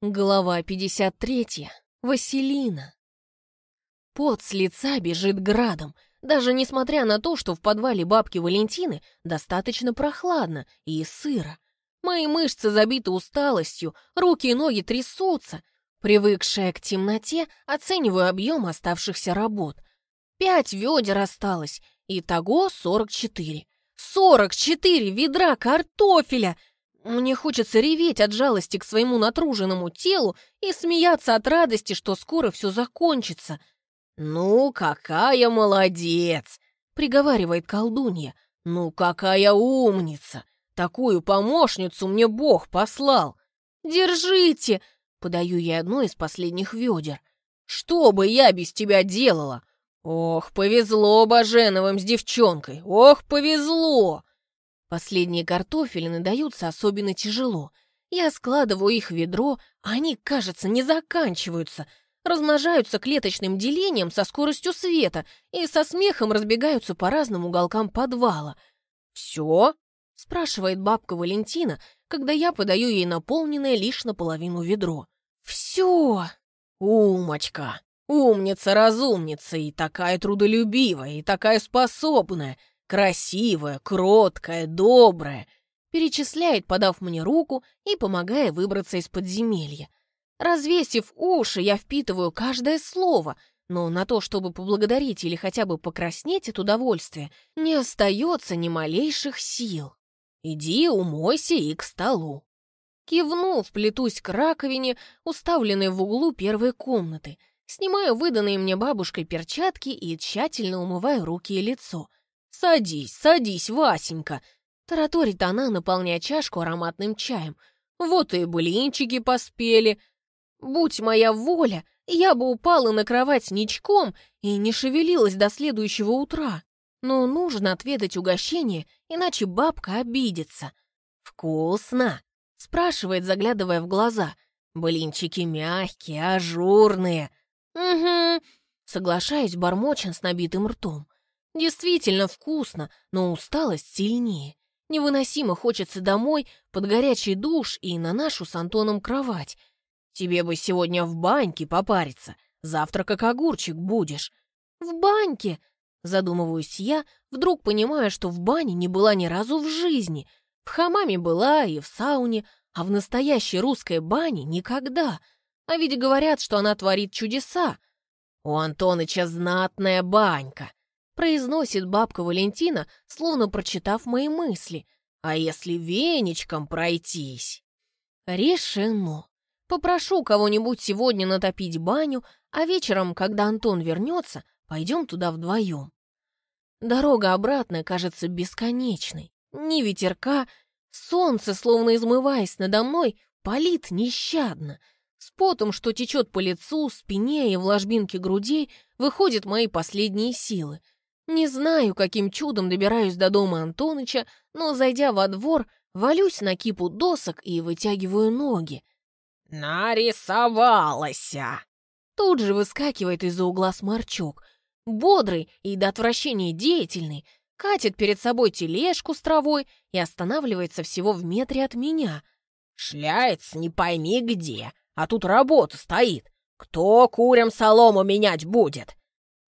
Глава 53. Василина. Пот с лица бежит градом, даже несмотря на то, что в подвале бабки Валентины достаточно прохладно и сыро. Мои мышцы забиты усталостью, руки и ноги трясутся. Привыкшая к темноте, оцениваю объем оставшихся работ. Пять ведер осталось, итого 44. 44 ведра картофеля! Мне хочется реветь от жалости к своему натруженному телу и смеяться от радости, что скоро все закончится. «Ну, какая молодец!» — приговаривает колдунья. «Ну, какая умница! Такую помощницу мне Бог послал!» «Держите!» — подаю ей одно из последних ведер. «Что бы я без тебя делала? Ох, повезло Баженовым с девчонкой! Ох, повезло!» Последние картофелины даются особенно тяжело. Я складываю их в ведро, а они, кажется, не заканчиваются, размножаются клеточным делением со скоростью света и со смехом разбегаются по разным уголкам подвала. «Все?» — спрашивает бабка Валентина, когда я подаю ей наполненное лишь наполовину ведро. «Все!» «Умочка! Умница-разумница и такая трудолюбивая, и такая способная!» Красивая, кроткая, добрая, перечисляет, подав мне руку и помогая выбраться из подземелья. Развесив уши, я впитываю каждое слово, но на то, чтобы поблагодарить или хотя бы покраснеть от удовольствия, не остается ни малейших сил. Иди, умойся и к столу. Кивнув, плетусь к раковине, уставленной в углу первой комнаты, снимаю выданные мне бабушкой перчатки и тщательно умываю руки и лицо — «Садись, садись, Васенька!» Тараторит она, наполняя чашку ароматным чаем. «Вот и блинчики поспели. Будь моя воля, я бы упала на кровать ничком и не шевелилась до следующего утра. Но нужно отведать угощение, иначе бабка обидится». «Вкусно?» — спрашивает, заглядывая в глаза. «Блинчики мягкие, ажурные». «Угу», — соглашаюсь, бормочен с набитым ртом. Действительно вкусно, но усталость сильнее. Невыносимо хочется домой, под горячий душ и на нашу с Антоном кровать. Тебе бы сегодня в баньке попариться, завтра как огурчик будешь. В баньке? Задумываюсь я, вдруг понимая, что в бане не была ни разу в жизни. В хамаме была и в сауне, а в настоящей русской бане никогда. А ведь говорят, что она творит чудеса. У Антоныча знатная банька произносит бабка Валентина, словно прочитав мои мысли. «А если веничком пройтись?» «Решено. Попрошу кого-нибудь сегодня натопить баню, а вечером, когда Антон вернется, пойдем туда вдвоем». Дорога обратная кажется бесконечной. Ни ветерка, солнце, словно измываясь надо мной, палит нещадно. С потом, что течет по лицу, спине и в ложбинке грудей, выходят мои последние силы — не знаю, каким чудом добираюсь до дома Антоныча, но, зайдя во двор, валюсь на кипу досок и вытягиваю ноги. «Нарисовалась!» Тут же выскакивает из-за угла сморчок. Бодрый и до отвращения деятельный, катит перед собой тележку с травой и останавливается всего в метре от меня. «Шляется не пойми где, а тут работа стоит. Кто курям солому менять будет?»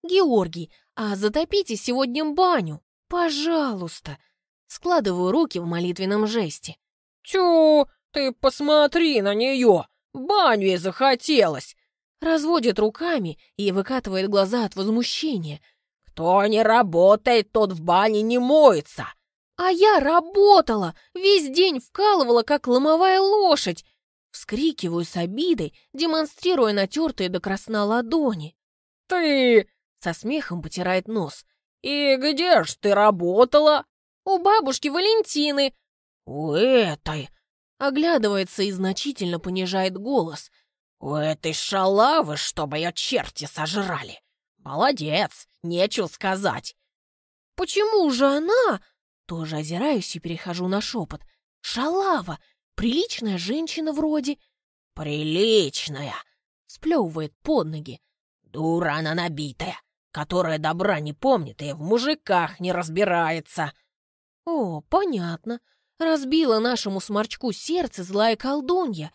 «Георгий, а затопите сегодня баню, пожалуйста!» Складываю руки в молитвенном жесте. «Тю, ты посмотри на нее! Баню ей захотелось!» Разводит руками и выкатывает глаза от возмущения. «Кто не работает, тот в бане не моется!» «А я работала! Весь день вкалывала, как ломовая лошадь!» Вскрикиваю с обидой, демонстрируя натертые до красна ладони. «Ты со смехом потирает нос. «И где ж ты работала?» «У бабушки Валентины». «У этой...» Оглядывается и значительно понижает голос. «У этой шалавы, чтобы ее черти сожрали. Молодец, нечего сказать». «Почему же она?» Тоже озираюсь и перехожу на шепот. «Шалава! Приличная женщина вроде». «Приличная!» Сплевывает под ноги. «Дура она набитая которая добра не помнит и в мужиках не разбирается». «О, понятно. Разбила нашему сморчку сердце злая колдунья.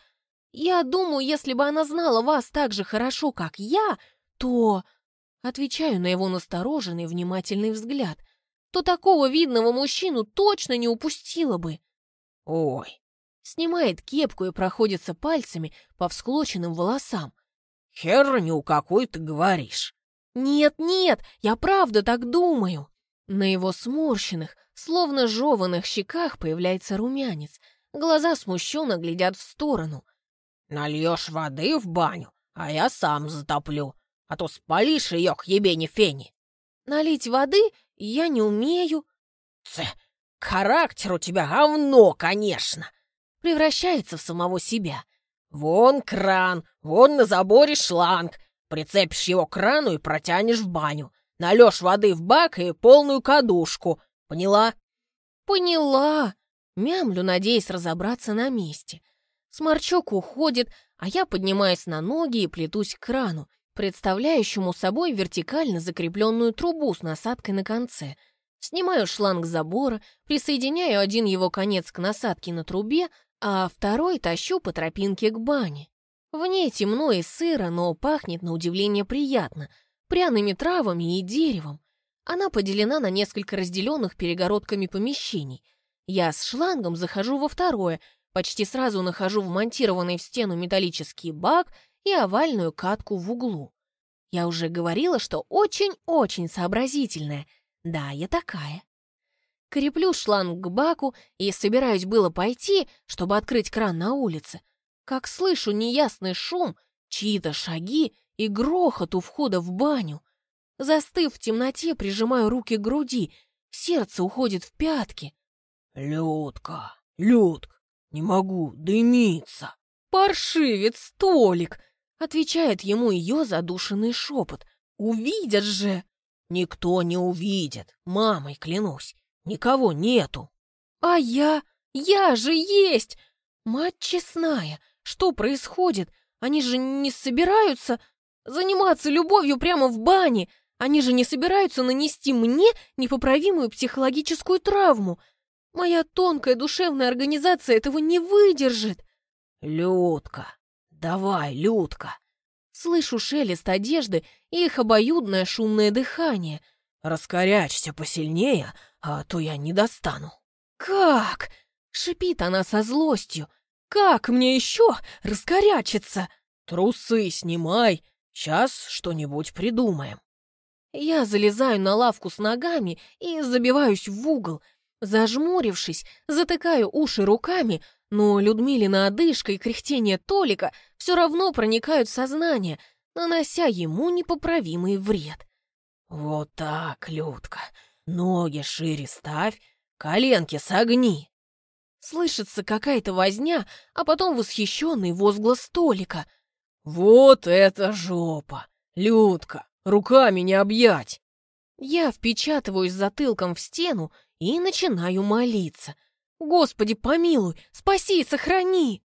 Я думаю, если бы она знала вас так же хорошо, как я, то...» Отвечаю на его настороженный, внимательный взгляд. «То такого видного мужчину точно не упустила бы». «Ой!» Снимает кепку и проходится пальцами по всклоченным волосам. «Херню какую ты говоришь!» «Нет, нет, я правда так думаю!» На его сморщенных, словно жеванных щеках появляется румянец. Глаза смущенно глядят в сторону. «Нальешь воды в баню, а я сам затоплю, а то спалишь ее к ебени фени». «Налить воды я не умею». «Ц, характер у тебя говно, конечно!» Превращается в самого себя. «Вон кран, вон на заборе шланг. Прицепишь его к крану и протянешь в баню. Нальешь воды в бак и полную кадушку. Поняла?» «Поняла!» Мямлю, надеясь разобраться на месте. Сморчок уходит, а я поднимаюсь на ноги и плетусь к крану, представляющему собой вертикально закрепленную трубу с насадкой на конце. Снимаю шланг забора, присоединяю один его конец к насадке на трубе, а второй тащу по тропинке к бане. В ней темно и сыро, но пахнет на удивление приятно, пряными травами и деревом. Она поделена на несколько разделенных перегородками помещений. Я с шлангом захожу во второе, Почти сразу нахожу вмонтированный в стену металлический бак и овальную катку в углу. Я уже говорила, что очень-очень сообразительная. Да, я такая. Креплю шланг к баку и собираюсь было пойти, чтобы открыть кран на улице, как слышу неясный шум, чьи-то шаги и грохот у входа в баню. Застыв в темноте, прижимаю руки к груди, сердце уходит в пятки. «Людка, Людка, «Не могу дымиться!» «Паршивец, Столик!» — отвечает ему ее задушенный шепот. «Увидят же!» «Никто не увидит, мамой клянусь, никого нету!» «А я? Я же есть! Мать честная, что происходит? Они же не собираются заниматься любовью прямо в бане! Они же не собираются нанести мне непоправимую психологическую травму!» Моя тонкая душевная организация этого не выдержит. Людка, давай, Людка. Слышу шелест одежды и их обоюдное шумное дыхание. Раскорячься посильнее, а то я не достану. Как? Шипит она со злостью. Как мне еще раскорячиться? Трусы снимай, сейчас что-нибудь придумаем. Я залезаю на лавку с ногами и забиваюсь в угол, Зажмурившись, затыкаю уши руками, но Людмилина одышка и кряхтение Толика все равно проникают в сознание, нанося ему непоправимый вред. «Вот так, Людка, ноги шире ставь, коленки согни!» Слышится какая-то возня, а потом восхищенный возглас Толика. «Вот это жопа! Людка, руками не объять!» Я впечатываюсь затылком в стену и начинаю молиться. «Господи, помилуй, спаси и сохрани!»